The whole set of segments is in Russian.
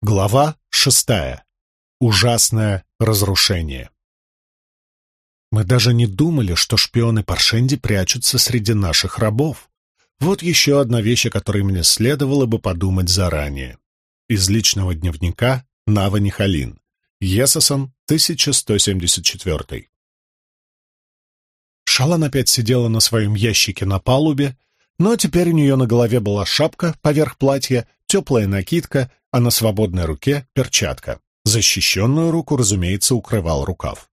Глава шестая. Ужасное разрушение. Мы даже не думали, что шпионы Паршенди прячутся среди наших рабов. Вот еще одна вещь, о которой мне следовало бы подумать заранее. Из личного дневника Нава Нихалин. Есосон, 1174. Шалан опять сидела на своем ящике на палубе, но теперь у нее на голове была шапка поверх платья, теплая накидка а на свободной руке — перчатка. Защищенную руку, разумеется, укрывал рукав.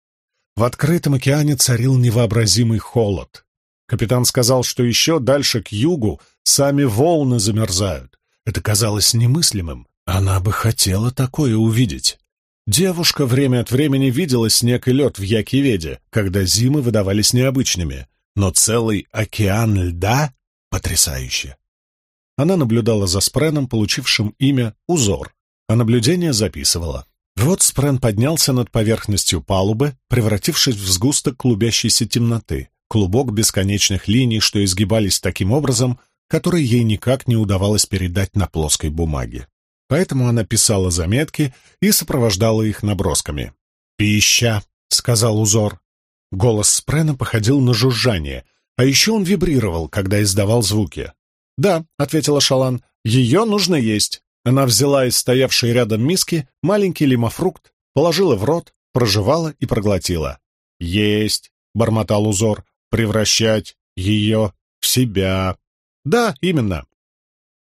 В открытом океане царил невообразимый холод. Капитан сказал, что еще дальше к югу сами волны замерзают. Это казалось немыслимым. Она бы хотела такое увидеть. Девушка время от времени видела снег и лед в Якиведе, когда зимы выдавались необычными, но целый океан льда — потрясающе. Она наблюдала за Спреном, получившим имя Узор, а наблюдение записывала. Вот Спрен поднялся над поверхностью палубы, превратившись в сгусток клубящейся темноты, клубок бесконечных линий, что изгибались таким образом, который ей никак не удавалось передать на плоской бумаге. Поэтому она писала заметки и сопровождала их набросками. «Пища», — сказал узор. Голос Спрена походил на жужжание, а еще он вибрировал, когда издавал звуки. «Да», — ответила Шалан, — «ее нужно есть». Она взяла из стоявшей рядом миски маленький лимофрукт, положила в рот, прожевала и проглотила. «Есть», — бормотал узор, — «превращать ее в себя». «Да, именно».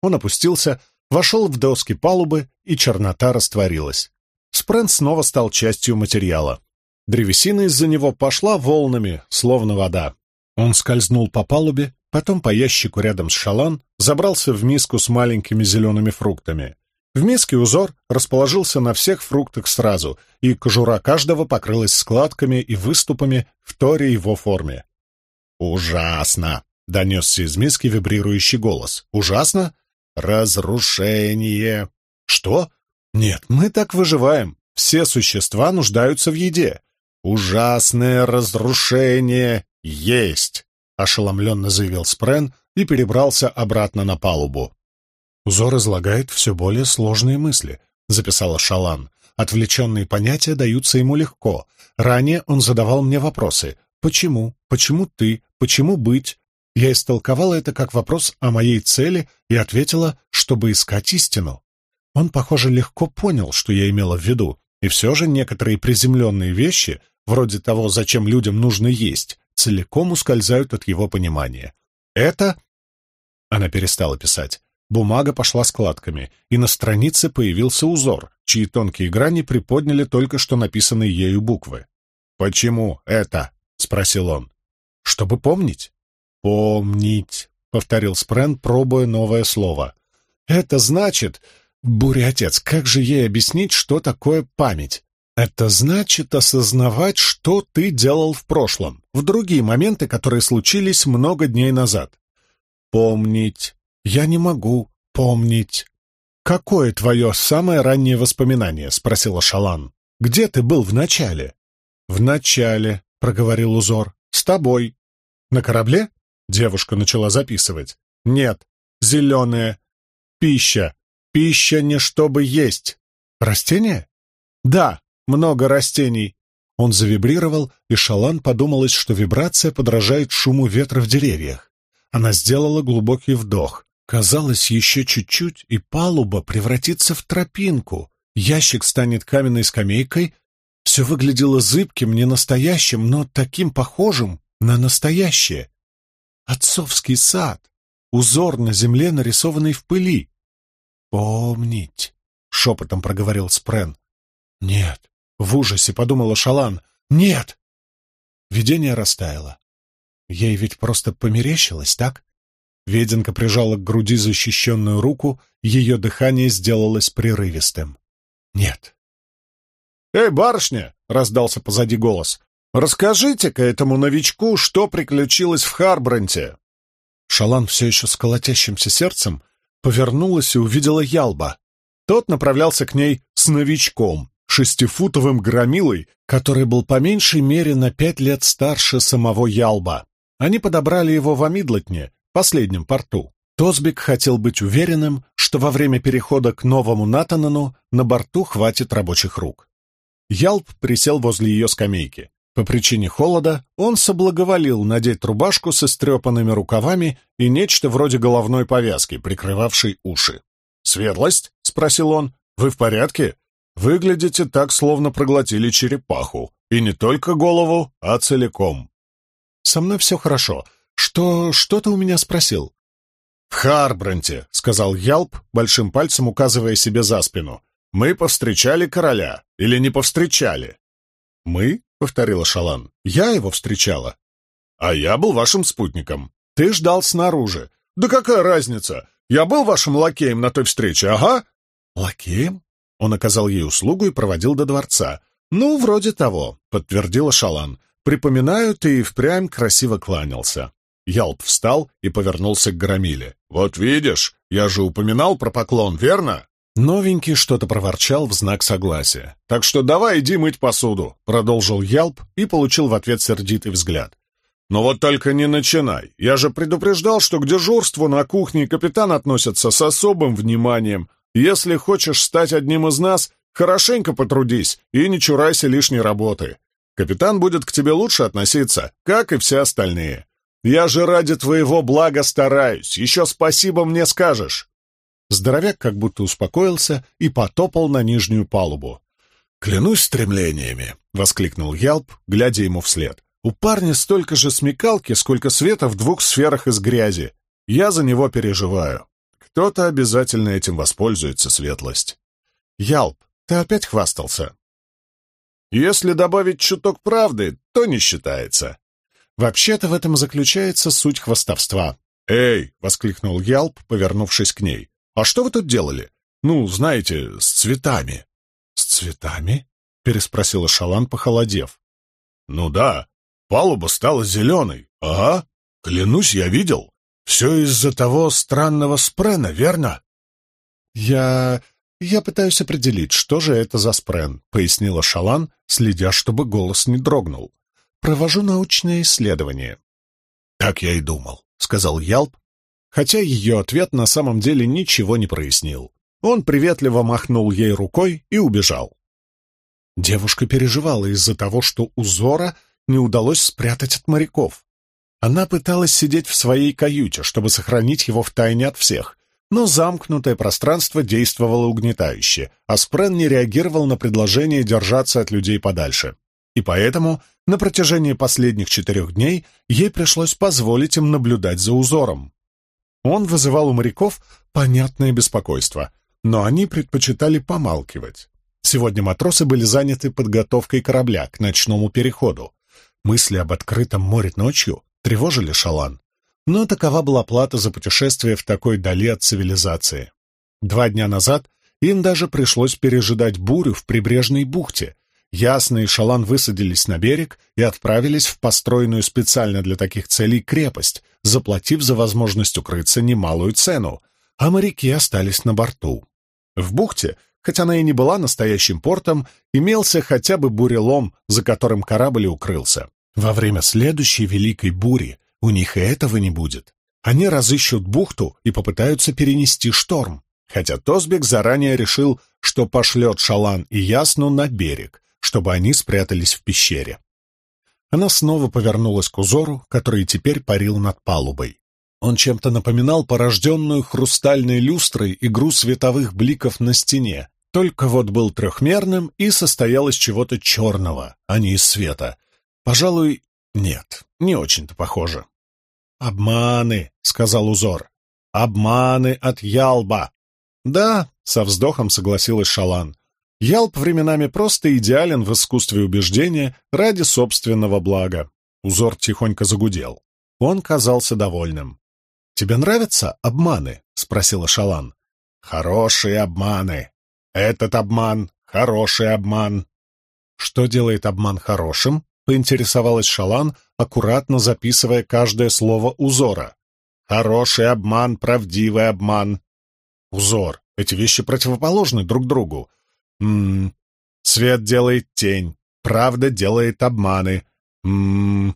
Он опустился, вошел в доски палубы, и чернота растворилась. Спрент снова стал частью материала. Древесина из-за него пошла волнами, словно вода. Он скользнул по палубе, потом по ящику рядом с шалан, забрался в миску с маленькими зелеными фруктами. В миске узор расположился на всех фруктах сразу, и кожура каждого покрылась складками и выступами в торе его форме. «Ужасно!» — донесся из миски вибрирующий голос. «Ужасно? Разрушение!» «Что? Нет, мы так выживаем. Все существа нуждаются в еде. Ужасное разрушение есть!» Ошеломленно заявил Спрен и перебрался обратно на палубу. «Узор излагает все более сложные мысли», — записала Шалан. «Отвлеченные понятия даются ему легко. Ранее он задавал мне вопросы. Почему? Почему ты? Почему быть?» Я истолковала это как вопрос о моей цели и ответила, чтобы искать истину. Он, похоже, легко понял, что я имела в виду, и все же некоторые приземленные вещи, вроде того, зачем людям нужно есть, целиком ускользают от его понимания. Это... Она перестала писать. Бумага пошла складками, и на странице появился узор, чьи тонкие грани приподняли только что написанные ею буквы. «Почему это?» — спросил он. «Чтобы помнить». «Помнить», — повторил Спрен, пробуя новое слово. «Это значит...» «Буря, отец, как же ей объяснить, что такое память?» Это значит осознавать, что ты делал в прошлом, в другие моменты, которые случились много дней назад. Помнить. Я не могу помнить. «Какое твое самое раннее воспоминание?» — спросила Шалан. «Где ты был в начале?» «В начале», — проговорил узор. «С тобой». «На корабле?» — девушка начала записывать. «Нет. Зеленая. Пища. Пища не чтобы есть. Растение?» «Да много растений». Он завибрировал, и Шалан подумалось, что вибрация подражает шуму ветра в деревьях. Она сделала глубокий вдох. Казалось, еще чуть-чуть, и палуба превратится в тропинку. Ящик станет каменной скамейкой. Все выглядело зыбким, не настоящим, но таким похожим на настоящее. Отцовский сад. Узор на земле, нарисованный в пыли. «Помнить», — шепотом проговорил Спрен. «Нет, в ужасе подумала Шалан. «Нет!» Видение растаяло. Ей ведь просто померещилось, так? Веденка прижала к груди защищенную руку, ее дыхание сделалось прерывистым. «Нет». «Эй, барышня!» — раздался позади голос. «Расскажите-ка этому новичку, что приключилось в Харбранте!» Шалан все еще с колотящимся сердцем повернулась и увидела Ялба. Тот направлялся к ней с новичком, шестифутовым громилой, который был по меньшей мере на пять лет старше самого Ялба. Они подобрали его в Амидлотне, последнем порту. Тосбик хотел быть уверенным, что во время перехода к новому Натанану на борту хватит рабочих рук. Ялп присел возле ее скамейки. По причине холода он соблаговолил надеть рубашку со стрепанными рукавами и нечто вроде головной повязки, прикрывавшей уши. «Светлость?» — спросил он. «Вы в порядке? Выглядите так, словно проглотили черепаху. И не только голову, а целиком». «Со мной все хорошо. Что... что ты у меня спросил?» «В Харбранте», — сказал Ялп, большим пальцем указывая себе за спину. «Мы повстречали короля. Или не повстречали?» «Мы?» — повторила Шалан. «Я его встречала». «А я был вашим спутником. Ты ждал снаружи. Да какая разница? Я был вашим лакеем на той встрече, ага». «Лакеем?» Он оказал ей услугу и проводил до дворца. «Ну, вроде того», — подтвердила Шалан. «Припоминаю, ты и впрямь красиво кланялся». Ялп встал и повернулся к Громиле. «Вот видишь, я же упоминал про поклон, верно?» Новенький что-то проворчал в знак согласия. «Так что давай иди мыть посуду», — продолжил Ялп и получил в ответ сердитый взгляд. «Но вот только не начинай. Я же предупреждал, что к дежурству на кухне капитан относится с особым вниманием. Если хочешь стать одним из нас, хорошенько потрудись и не чурайся лишней работы. Капитан будет к тебе лучше относиться, как и все остальные. Я же ради твоего блага стараюсь. Еще спасибо мне скажешь. Здоровяк как будто успокоился и потопал на нижнюю палубу. «Клянусь стремлениями!» — воскликнул Ялп, глядя ему вслед. «У парня столько же смекалки, сколько света в двух сферах из грязи. Я за него переживаю. Кто-то обязательно этим воспользуется, светлость. Ялп, ты опять хвастался?» «Если добавить чуток правды, то не считается. Вообще-то в этом заключается суть хвастовства. «Эй!» — воскликнул Ялп, повернувшись к ней. «А что вы тут делали? Ну, знаете, с цветами». «С цветами?» — переспросила Шалан, похолодев. «Ну да, палуба стала зеленой. Ага, клянусь, я видел. Все из-за того странного спрена, верно?» «Я... я пытаюсь определить, что же это за спрен», — пояснила Шалан, следя, чтобы голос не дрогнул. Провожу научное исследование». «Так я и думал», — сказал Ялп, хотя ее ответ на самом деле ничего не прояснил. Он приветливо махнул ей рукой и убежал. Девушка переживала из-за того, что узора не удалось спрятать от моряков. Она пыталась сидеть в своей каюте, чтобы сохранить его в тайне от всех, но замкнутое пространство действовало угнетающе, а Спрен не реагировал на предложение держаться от людей подальше и поэтому на протяжении последних четырех дней ей пришлось позволить им наблюдать за узором. Он вызывал у моряков понятное беспокойство, но они предпочитали помалкивать. Сегодня матросы были заняты подготовкой корабля к ночному переходу. Мысли об открытом море ночью тревожили Шалан. Но такова была плата за путешествие в такой дали от цивилизации. Два дня назад им даже пришлось пережидать бурю в прибрежной бухте, Ясно и Шалан высадились на берег и отправились в построенную специально для таких целей крепость, заплатив за возможность укрыться немалую цену, а моряки остались на борту. В бухте, хотя она и не была настоящим портом, имелся хотя бы бурелом, за которым корабль укрылся. Во время следующей великой бури у них и этого не будет. Они разыщут бухту и попытаются перенести шторм, хотя Тосбек заранее решил, что пошлет Шалан и Ясну на берег, чтобы они спрятались в пещере. Она снова повернулась к узору, который теперь парил над палубой. Он чем-то напоминал порожденную хрустальной люстрой игру световых бликов на стене, только вот был трехмерным и состоял из чего-то черного, а не из света. Пожалуй, нет, не очень-то похоже. «Обманы», — сказал узор. «Обманы от Ялба». «Да», — со вздохом согласилась Шалан. Ялп временами просто идеален в искусстве убеждения ради собственного блага. Узор тихонько загудел. Он казался довольным. «Тебе нравятся обманы?» — спросила Шалан. «Хорошие обманы. Этот обман — хороший обман». «Что делает обман хорошим?» — поинтересовалась Шалан, аккуратно записывая каждое слово узора. «Хороший обман, правдивый обман». «Узор. Эти вещи противоположны друг другу. Ммм, свет делает тень, правда делает обманы. Ммм,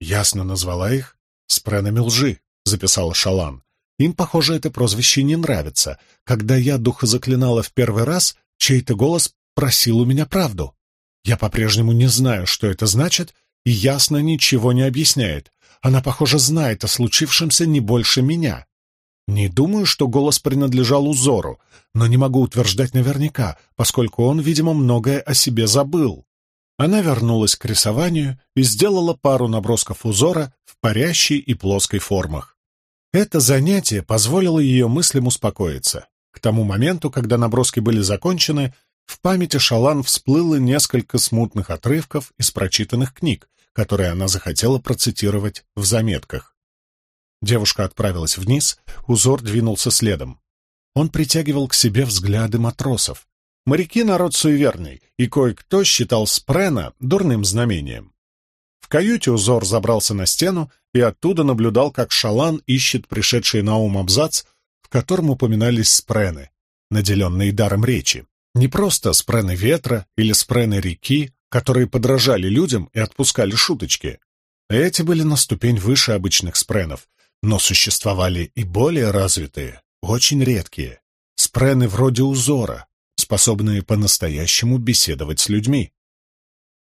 ясно назвала их спренами лжи, записала Шалан. Им, похоже, это прозвище не нравится. Когда я духозаклинала в первый раз, чей-то голос просил у меня правду. Я по-прежнему не знаю, что это значит, и ясно ничего не объясняет. Она, похоже, знает о случившемся не больше меня. Не думаю, что голос принадлежал узору, но не могу утверждать наверняка, поскольку он, видимо, многое о себе забыл. Она вернулась к рисованию и сделала пару набросков узора в парящей и плоской формах. Это занятие позволило ее мыслям успокоиться. К тому моменту, когда наброски были закончены, в памяти Шалан всплыло несколько смутных отрывков из прочитанных книг, которые она захотела процитировать в заметках. Девушка отправилась вниз, узор двинулся следом. Он притягивал к себе взгляды матросов. Моряки — народ суеверный, и кое-кто считал спрена дурным знамением. В каюте узор забрался на стену и оттуда наблюдал, как Шалан ищет пришедший на ум абзац, в котором упоминались спрены, наделенные даром речи. Не просто спрены ветра или спрены реки, которые подражали людям и отпускали шуточки. Эти были на ступень выше обычных спренов, но существовали и более развитые, очень редкие. Спрены вроде узора, способные по-настоящему беседовать с людьми.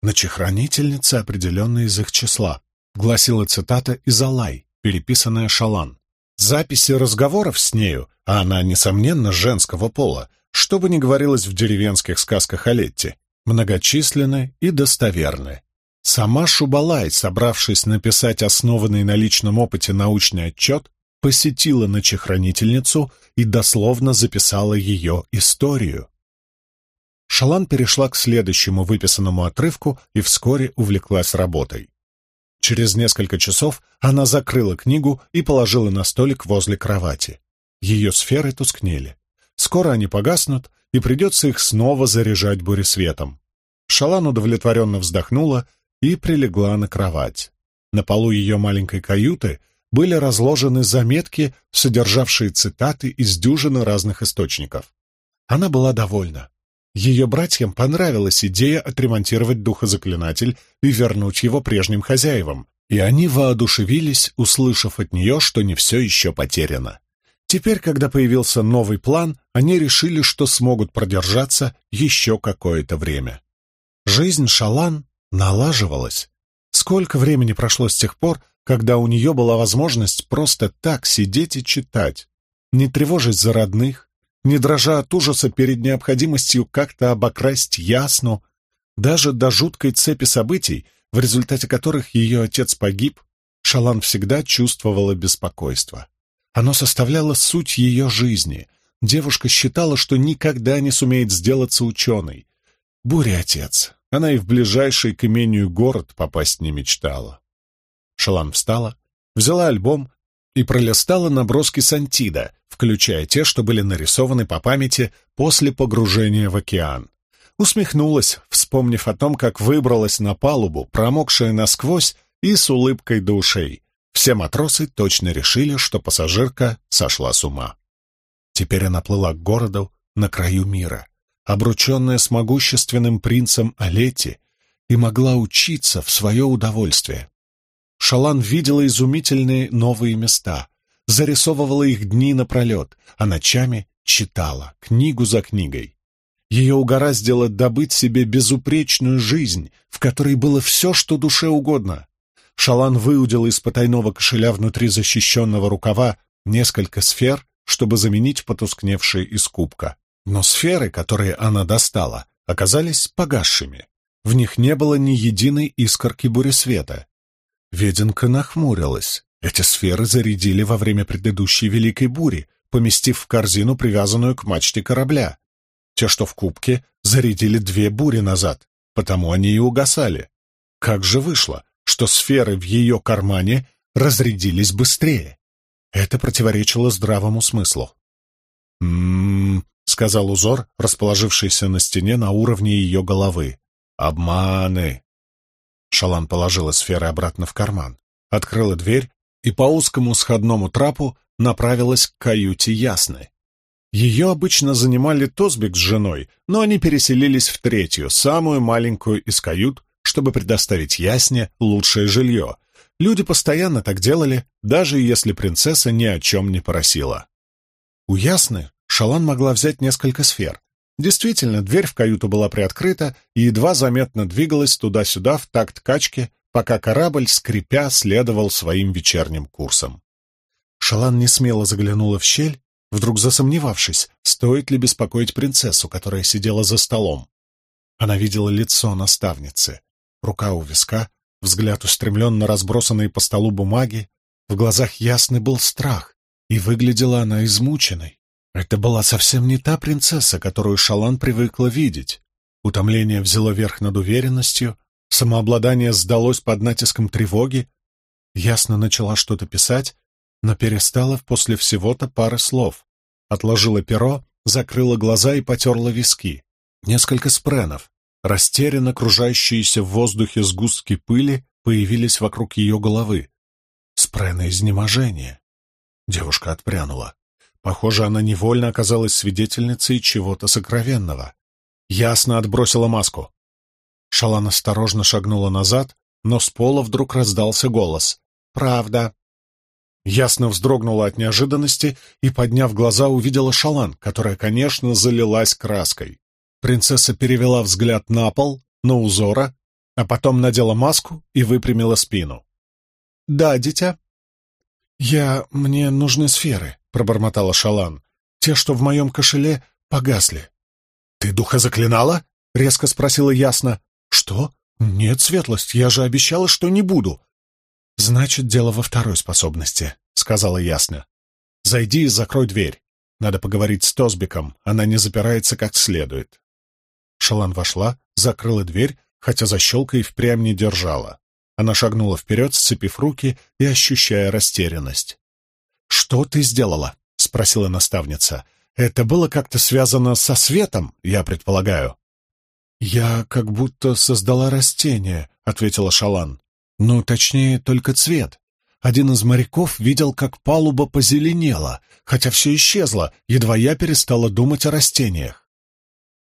«Начехранительница определенная из их числа», — гласила цитата из Алай, переписанная Шалан. Записи разговоров с нею, а она, несомненно, женского пола, что бы ни говорилось в деревенских сказках о Летте, многочисленны и достоверны. Сама Шубалай, собравшись написать основанный на личном опыте научный отчет, посетила ночехранительницу и дословно записала ее историю. Шалан перешла к следующему выписанному отрывку и вскоре увлеклась работой. Через несколько часов она закрыла книгу и положила на столик возле кровати. Ее сферы тускнели. Скоро они погаснут, и придется их снова заряжать буресветом. Шалан удовлетворенно вздохнула и прилегла на кровать. На полу ее маленькой каюты были разложены заметки, содержавшие цитаты из дюжины разных источников. Она была довольна. Ее братьям понравилась идея отремонтировать духозаклинатель и вернуть его прежним хозяевам, и они воодушевились, услышав от нее, что не все еще потеряно. Теперь, когда появился новый план, они решили, что смогут продержаться еще какое-то время. Жизнь Шалан налаживалась. Сколько времени прошло с тех пор, когда у нее была возможность просто так сидеть и читать, не тревожить за родных, не дрожа от ужаса перед необходимостью как-то обокрасть ясну, даже до жуткой цепи событий, в результате которых ее отец погиб, Шалан всегда чувствовала беспокойство. Оно составляло суть ее жизни. Девушка считала, что никогда не сумеет сделаться ученой. Буря отец. Она и в ближайший к имению город попасть не мечтала. Шалан встала, взяла альбом и пролистала наброски Сантида, включая те, что были нарисованы по памяти после погружения в океан. Усмехнулась, вспомнив о том, как выбралась на палубу, промокшая насквозь и с улыбкой до ушей. Все матросы точно решили, что пассажирка сошла с ума. Теперь она плыла к городу на краю мира, обрученная с могущественным принцем Олети, и могла учиться в свое удовольствие. Шалан видела изумительные новые места, зарисовывала их дни напролет, а ночами читала, книгу за книгой. Ее угораздило добыть себе безупречную жизнь, в которой было все, что душе угодно. Шалан выудил из потайного кошеля внутри защищенного рукава несколько сфер, чтобы заменить потускневшие из кубка. Но сферы, которые она достала, оказались погасшими. В них не было ни единой искорки буресвета. Веденка нахмурилась. Эти сферы зарядили во время предыдущей великой бури, поместив в корзину, привязанную к мачте корабля. Те, что в кубке, зарядили две бури назад, потому они и угасали. Как же вышло, что сферы в ее кармане разрядились быстрее. Это противоречило здравому смыслу. «М-м-м», сказал узор, расположившийся на стене на уровне ее головы. «Обманы!» Шалан положила сферы обратно в карман, открыла дверь и по узкому сходному трапу направилась к каюте Ясны. Ее обычно занимали Тосбик с женой, но они переселились в третью, самую маленькую из кают, чтобы предоставить Ясне лучшее жилье. Люди постоянно так делали, даже если принцесса ни о чем не просила. У Ясны Шалан могла взять несколько сфер. Действительно, дверь в каюту была приоткрыта и едва заметно двигалась туда-сюда в такт качки, пока корабль, скрипя, следовал своим вечерним курсом. Шалан не смело заглянула в щель, вдруг засомневавшись, стоит ли беспокоить принцессу, которая сидела за столом. Она видела лицо наставницы, рука у виска, взгляд устремлен на разбросанные по столу бумаги, в глазах ясный был страх, и выглядела она измученной. Это была совсем не та принцесса, которую Шалан привыкла видеть. Утомление взяло верх над уверенностью, самообладание сдалось под натиском тревоги. Ясно начала что-то писать, но перестала после всего-то пары слов. Отложила перо, закрыла глаза и потерла виски. Несколько спренов, растерянно кружащиеся в воздухе сгустки пыли, появились вокруг ее головы. Спрены изнеможения. Девушка отпрянула. Похоже, она невольно оказалась свидетельницей чего-то сокровенного. Ясно отбросила маску. Шалан осторожно шагнула назад, но с пола вдруг раздался голос. «Правда». Ясно вздрогнула от неожиданности и, подняв глаза, увидела Шалан, которая, конечно, залилась краской. Принцесса перевела взгляд на пол, на узора, а потом надела маску и выпрямила спину. «Да, дитя?» «Я... мне нужны сферы», — пробормотала Шалан. «Те, что в моем кошеле, погасли». «Ты духа заклинала?» — резко спросила ясно. «Что? Нет, светлость, я же обещала, что не буду». «Значит, дело во второй способности», — сказала ясно. «Зайди и закрой дверь. Надо поговорить с Тосбиком, она не запирается как следует». Шалан вошла, закрыла дверь, хотя защелка и впрямь не держала. Она шагнула вперед, сцепив руки и ощущая растерянность. «Что ты сделала?» — спросила наставница. «Это было как-то связано со светом, я предполагаю». «Я как будто создала растение», — ответила Шалан. «Ну, точнее, только цвет. Один из моряков видел, как палуба позеленела, хотя все исчезло, едва я перестала думать о растениях».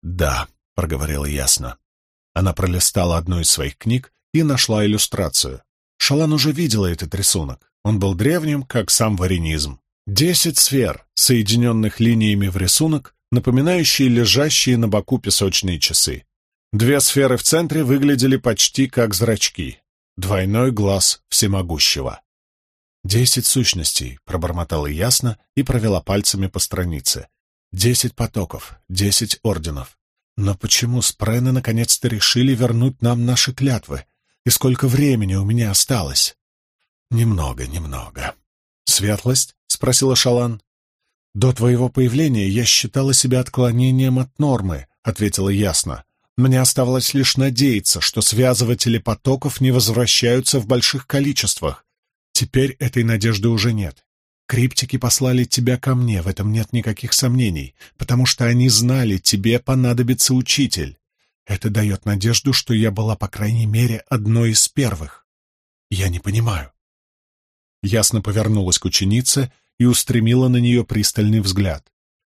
«Да», — проговорила ясно. Она пролистала одну из своих книг и нашла иллюстрацию. Шалан уже видела этот рисунок. Он был древним, как сам варенизм. Десять сфер, соединенных линиями в рисунок, напоминающие лежащие на боку песочные часы. Две сферы в центре выглядели почти как зрачки. Двойной глаз всемогущего. «Десять сущностей», — пробормотала ясно и провела пальцами по странице. «Десять потоков, десять орденов. Но почему спрены наконец-то решили вернуть нам наши клятвы? И сколько времени у меня осталось? Немного, немного. Светлость? спросила Шалан. До твоего появления я считала себя отклонением от нормы, ответила ясно. Мне оставалось лишь надеяться, что связыватели потоков не возвращаются в больших количествах. Теперь этой надежды уже нет. Криптики послали тебя ко мне, в этом нет никаких сомнений, потому что они знали, тебе понадобится учитель. Это дает надежду, что я была, по крайней мере, одной из первых. Я не понимаю. Ясно повернулась к ученице и устремила на нее пристальный взгляд.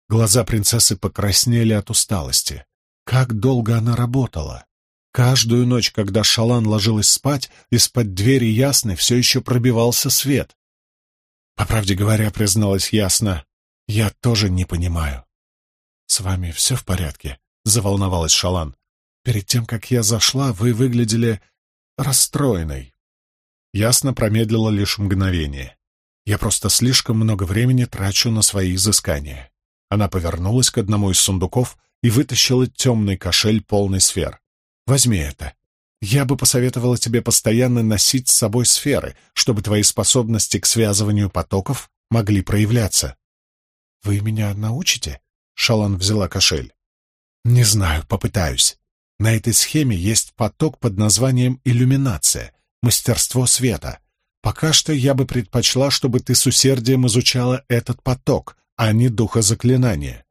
Глаза принцессы покраснели от усталости. Как долго она работала! Каждую ночь, когда Шалан ложилась спать, из-под двери ясной все еще пробивался свет. По правде говоря, призналась ясно, я тоже не понимаю. «С вами все в порядке?» — заволновалась Шалан. «Перед тем, как я зашла, вы выглядели расстроенной». Ясно промедлила лишь мгновение. «Я просто слишком много времени трачу на свои изыскания». Она повернулась к одному из сундуков и вытащила темный кошель полный сфер. «Возьми это. Я бы посоветовала тебе постоянно носить с собой сферы, чтобы твои способности к связыванию потоков могли проявляться. Вы меня научите? Шалан взяла кошель. Не знаю, попытаюсь. На этой схеме есть поток под названием иллюминация, мастерство света. Пока что я бы предпочла, чтобы ты с усердием изучала этот поток, а не духозаклинание.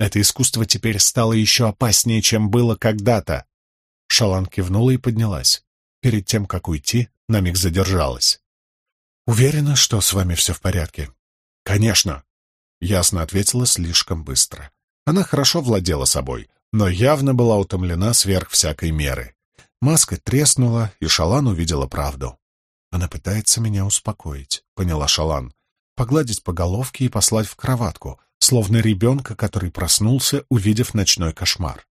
Это искусство теперь стало еще опаснее, чем было когда-то. Шалан кивнула и поднялась. Перед тем, как уйти, на миг задержалась. «Уверена, что с вами все в порядке?» «Конечно!» Ясно ответила слишком быстро. Она хорошо владела собой, но явно была утомлена сверх всякой меры. Маска треснула, и Шалан увидела правду. «Она пытается меня успокоить», — поняла Шалан. «Погладить по головке и послать в кроватку, словно ребенка, который проснулся, увидев ночной кошмар».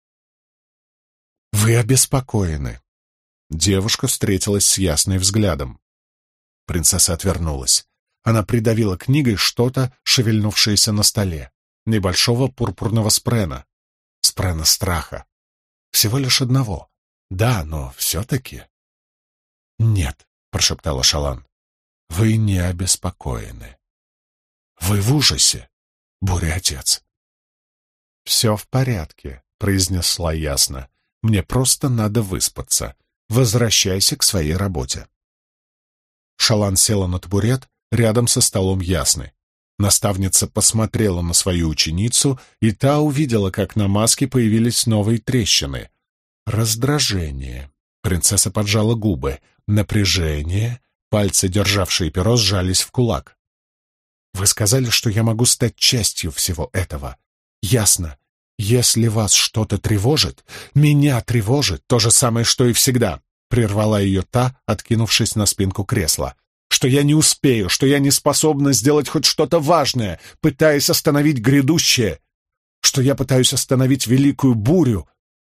«Вы обеспокоены». Девушка встретилась с ясным взглядом. Принцесса отвернулась. Она придавила книгой что-то, шевельнувшееся на столе. Небольшого пурпурного спрена. Спрена страха. Всего лишь одного. Да, но все-таки... «Нет», — прошептала Шалан, — «вы не обеспокоены. Вы в ужасе, буря-отец». «Все в порядке», — произнесла ясно. «Мне просто надо выспаться. Возвращайся к своей работе». Шалан села на табурет рядом со столом Ясны. Наставница посмотрела на свою ученицу, и та увидела, как на маске появились новые трещины. Раздражение. Принцесса поджала губы. Напряжение. Пальцы, державшие перо, сжались в кулак. «Вы сказали, что я могу стать частью всего этого. Ясно. Если вас что-то тревожит, меня тревожит то же самое, что и всегда», — прервала ее та, откинувшись на спинку кресла что я не успею, что я не способна сделать хоть что-то важное, пытаясь остановить грядущее, что я пытаюсь остановить великую бурю,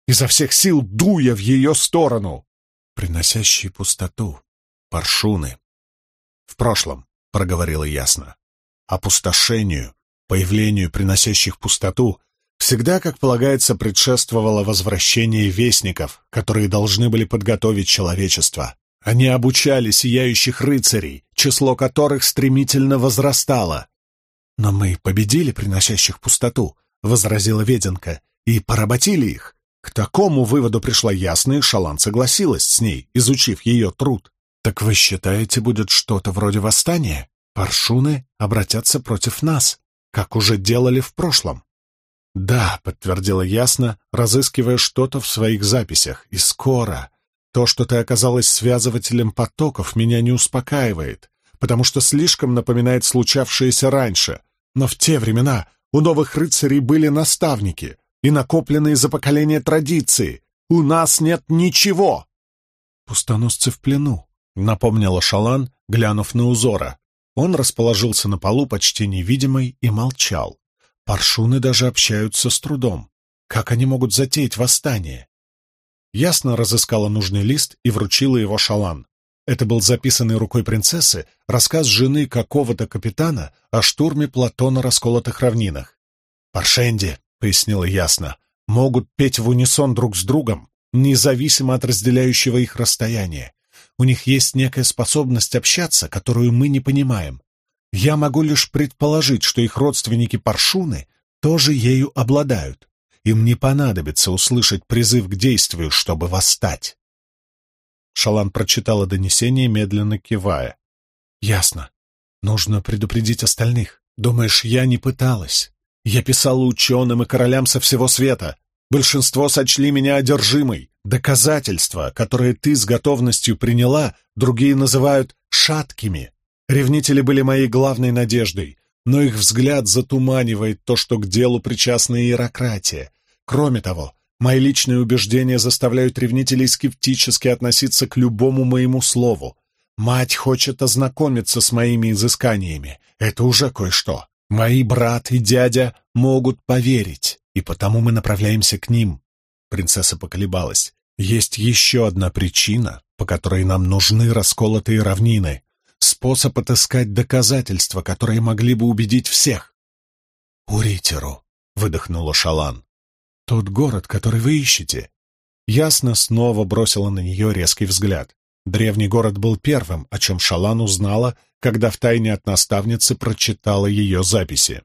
изо всех сил дуя в ее сторону, приносящие пустоту, паршуны. В прошлом, — проговорила ясно, — опустошению, появлению приносящих пустоту, всегда, как полагается, предшествовало возвращение вестников, которые должны были подготовить человечество. Они обучали сияющих рыцарей, число которых стремительно возрастало. «Но мы победили приносящих пустоту», — возразила Веденка, — «и поработили их». К такому выводу пришла ясная, Шалан согласилась с ней, изучив ее труд. «Так вы считаете, будет что-то вроде восстания? Паршуны обратятся против нас, как уже делали в прошлом?» «Да», — подтвердила ясно, разыскивая что-то в своих записях, — «и скоро. То, что ты оказалась связывателем потоков, меня не успокаивает, потому что слишком напоминает случавшееся раньше. Но в те времена у новых рыцарей были наставники и накопленные за поколение традиции. У нас нет ничего. Пустоносцы в плену, напомнила Шалан, глянув на узора. Он расположился на полу почти невидимый и молчал. Паршуны даже общаются с трудом. Как они могут затеять восстание? ясно разыскала нужный лист и вручила его Шалан. Это был записанный рукой принцессы рассказ жены какого-то капитана о штурме плато на расколотых равнинах. «Паршенди», — пояснила ясно, — «могут петь в унисон друг с другом, независимо от разделяющего их расстояния. У них есть некая способность общаться, которую мы не понимаем. Я могу лишь предположить, что их родственники-паршуны тоже ею обладают. Им не понадобится услышать призыв к действию, чтобы восстать. Шалан прочитала донесение, медленно кивая. «Ясно. Нужно предупредить остальных. Думаешь, я не пыталась? Я писала ученым и королям со всего света. Большинство сочли меня одержимой. Доказательства, которые ты с готовностью приняла, другие называют шаткими. Ревнители были моей главной надеждой, но их взгляд затуманивает то, что к делу причастна иерократия, Кроме того, мои личные убеждения заставляют ревнителей скептически относиться к любому моему слову. Мать хочет ознакомиться с моими изысканиями. Это уже кое-что. Мои брат и дядя могут поверить, и потому мы направляемся к ним. Принцесса поколебалась. Есть еще одна причина, по которой нам нужны расколотые равнины. Способ отыскать доказательства, которые могли бы убедить всех. «Уритеру», — выдохнула Шалан. «Тот город, который вы ищете». Ясно снова бросила на нее резкий взгляд. Древний город был первым, о чем Шалан узнала, когда втайне от наставницы прочитала ее записи.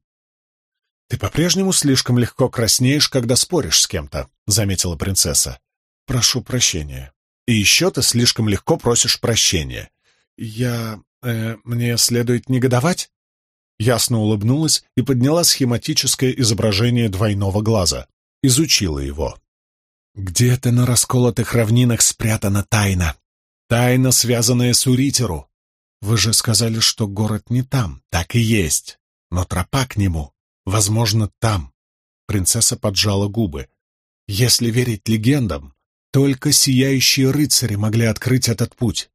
«Ты по-прежнему слишком легко краснеешь, когда споришь с кем-то», — заметила принцесса. «Прошу прощения. И еще ты слишком легко просишь прощения. Я... Э, мне следует негодовать?» Ясно улыбнулась и подняла схематическое изображение двойного глаза изучила его. Где-то на расколотых равнинах спрятана тайна. Тайна, связанная с Уритеру. Вы же сказали, что город не там. Так и есть. Но тропа к нему, возможно, там. Принцесса поджала губы. Если верить легендам, Только сияющие рыцари могли открыть этот путь.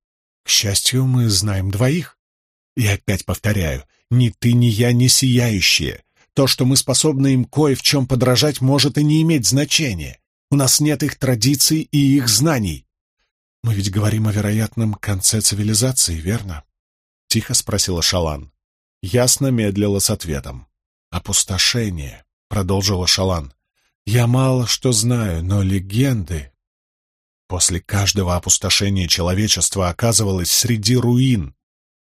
К счастью, мы знаем двоих. И опять повторяю, ни ты, ни я не сияющие. То, что мы способны им кое в чем подражать, может и не иметь значения. У нас нет их традиций и их знаний. Мы ведь говорим о вероятном конце цивилизации, верно? Тихо спросила Шалан. Ясно медлила с ответом. «Опустошение», — продолжила Шалан. «Я мало что знаю, но легенды...» После каждого опустошения человечество оказывалось среди руин.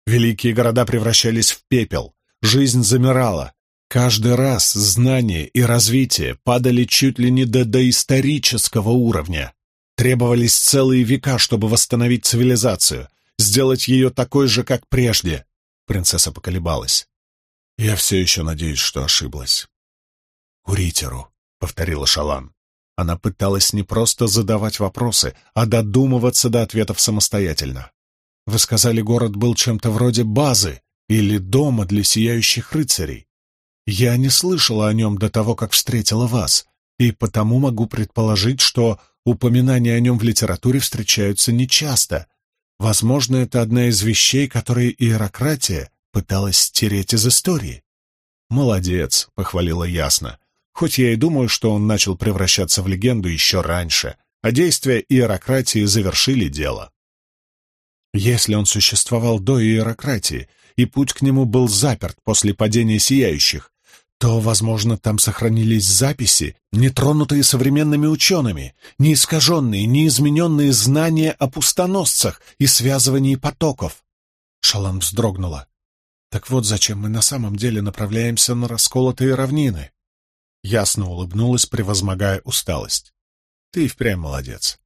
Великие города превращались в пепел, жизнь замирала. Каждый раз знания и развитие падали чуть ли не до доисторического уровня. Требовались целые века, чтобы восстановить цивилизацию, сделать ее такой же, как прежде. Принцесса поколебалась. «Я все еще надеюсь, что ошиблась». «Уритеру», — повторила Шалан. Она пыталась не просто задавать вопросы, а додумываться до ответов самостоятельно. «Вы сказали, город был чем-то вроде базы или дома для сияющих рыцарей. Я не слышала о нем до того, как встретила вас, и потому могу предположить, что упоминания о нем в литературе встречаются нечасто. Возможно, это одна из вещей, которые иерократия пыталась стереть из истории. «Молодец», — похвалила ясно. Хоть я и думаю, что он начал превращаться в легенду еще раньше, а действия иерократии завершили дело. Если он существовал до иерократии, и путь к нему был заперт после падения Сияющих, то, возможно, там сохранились записи, не тронутые современными учеными, не искаженные, не измененные знания о пустоносцах и связывании потоков. Шалан вздрогнула. Так вот, зачем мы на самом деле направляемся на расколотые равнины? Ясно улыбнулась, превозмогая усталость. Ты впрямь молодец.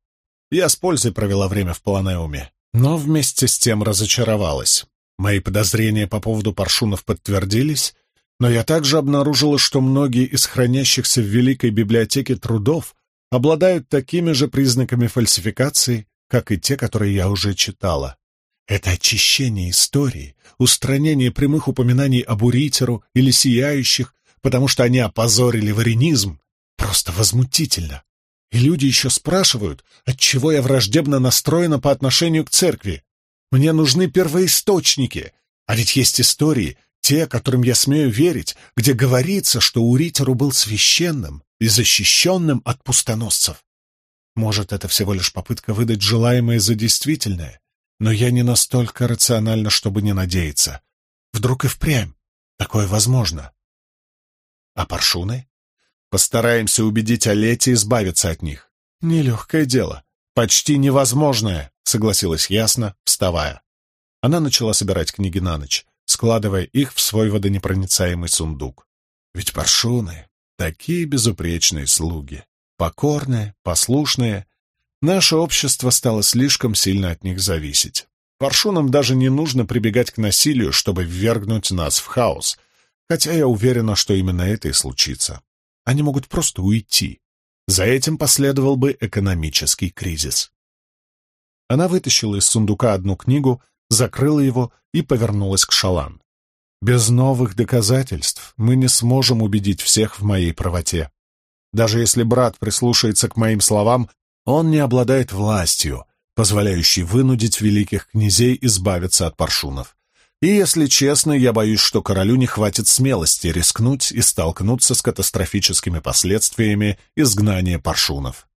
Я с пользой провела время в Планеуме, но вместе с тем разочаровалась. Мои подозрения по поводу паршунов подтвердились, но я также обнаружила, что многие из хранящихся в Великой библиотеке трудов обладают такими же признаками фальсификации, как и те, которые я уже читала. Это очищение истории, устранение прямых упоминаний об Уритеру или Сияющих, потому что они опозорили варенизм, просто возмутительно. И люди еще спрашивают, отчего я враждебно настроена по отношению к церкви. Мне нужны первоисточники, а ведь есть истории, те, которым я смею верить, где говорится, что Уритеру был священным и защищенным от пустоносцев. Может, это всего лишь попытка выдать желаемое за действительное, но я не настолько рациональна, чтобы не надеяться. Вдруг и впрямь такое возможно. А паршуны? Постараемся убедить Олете избавиться от них. Нелегкое дело. Почти невозможное, согласилась ясно, вставая. Она начала собирать книги на ночь, складывая их в свой водонепроницаемый сундук. Ведь паршуны — такие безупречные слуги, покорные, послушные, Наше общество стало слишком сильно от них зависеть. Паршунам даже не нужно прибегать к насилию, чтобы ввергнуть нас в хаос, хотя я уверена, что именно это и случится. Они могут просто уйти. За этим последовал бы экономический кризис. Она вытащила из сундука одну книгу, закрыла его и повернулась к Шалан. «Без новых доказательств мы не сможем убедить всех в моей правоте. Даже если брат прислушается к моим словам, он не обладает властью, позволяющей вынудить великих князей избавиться от паршунов. И, если честно, я боюсь, что королю не хватит смелости рискнуть и столкнуться с катастрофическими последствиями изгнания паршунов.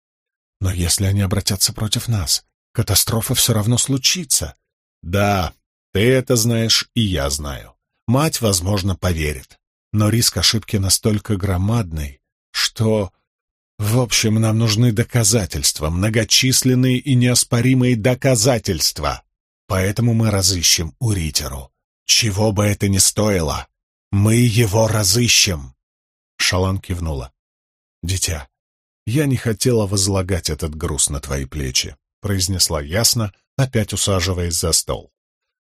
Но если они обратятся против нас, катастрофа все равно случится. Да, ты это знаешь, и я знаю. Мать, возможно, поверит. Но риск ошибки настолько громадный, что в общем, нам нужны доказательства, многочисленные и неоспоримые доказательства. Поэтому мы разыщем Уритеру. Чего бы это ни стоило, мы его разыщем. Шалан кивнула. «Дитя, я не хотела возлагать этот груз на твои плечи», произнесла ясно, опять усаживаясь за стол.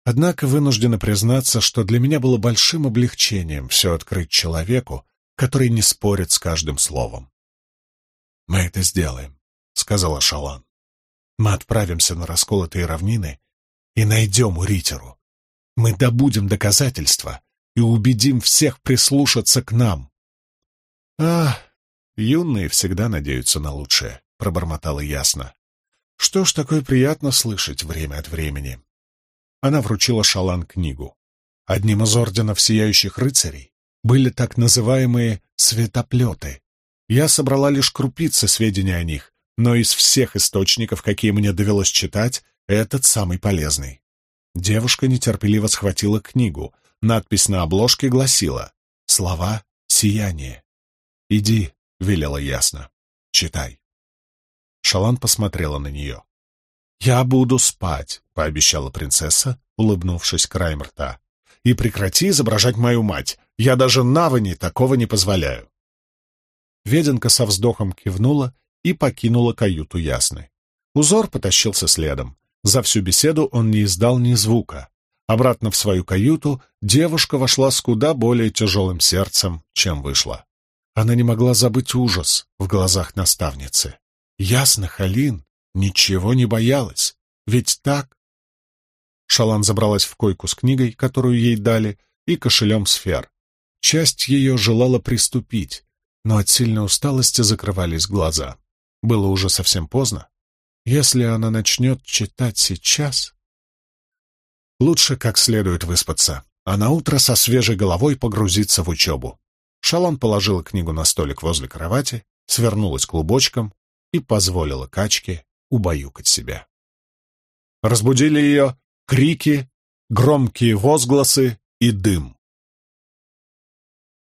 Однако вынуждена признаться, что для меня было большим облегчением все открыть человеку, который не спорит с каждым словом. «Мы это сделаем», — сказала Шалан. «Мы отправимся на расколотые равнины и найдем Уритеру. Мы добудем доказательства и убедим всех прислушаться к нам». «А, юные всегда надеются на лучшее», — пробормотала ясно. Что ж, такое приятно слышать время от времени. Она вручила Шалан книгу. Одним из орденов сияющих рыцарей были так называемые «светоплеты». Я собрала лишь крупицы сведений о них, но из всех источников, какие мне довелось читать, этот самый полезный. Девушка нетерпеливо схватила книгу. Надпись на обложке гласила «Слова сияние». «Иди», — велела ясно, — «читай». Шалан посмотрела на нее. «Я буду спать», — пообещала принцесса, улыбнувшись краем рта. «И прекрати изображать мою мать. Я даже Навани такого не позволяю». Веденка со вздохом кивнула и покинула каюту Ясны. Узор потащился следом. За всю беседу он не издал ни звука. Обратно в свою каюту девушка вошла с куда более тяжелым сердцем, чем вышла. Она не могла забыть ужас в глазах наставницы. Ясно, Халин ничего не боялась. Ведь так? Шалан забралась в койку с книгой, которую ей дали, и кошелем сфер. Часть ее желала приступить, но от сильной усталости закрывались глаза. Было уже совсем поздно. Если она начнет читать сейчас... Лучше как следует выспаться, а на утро со свежей головой погрузиться в учебу. Шалан положила книгу на столик возле кровати, свернулась клубочком и позволила качке убаюкать себя. Разбудили ее крики, громкие возгласы и дым.